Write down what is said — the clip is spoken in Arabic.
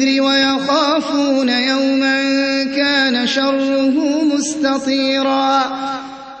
الكبر ويخافون يوما كان شره مستطيرا.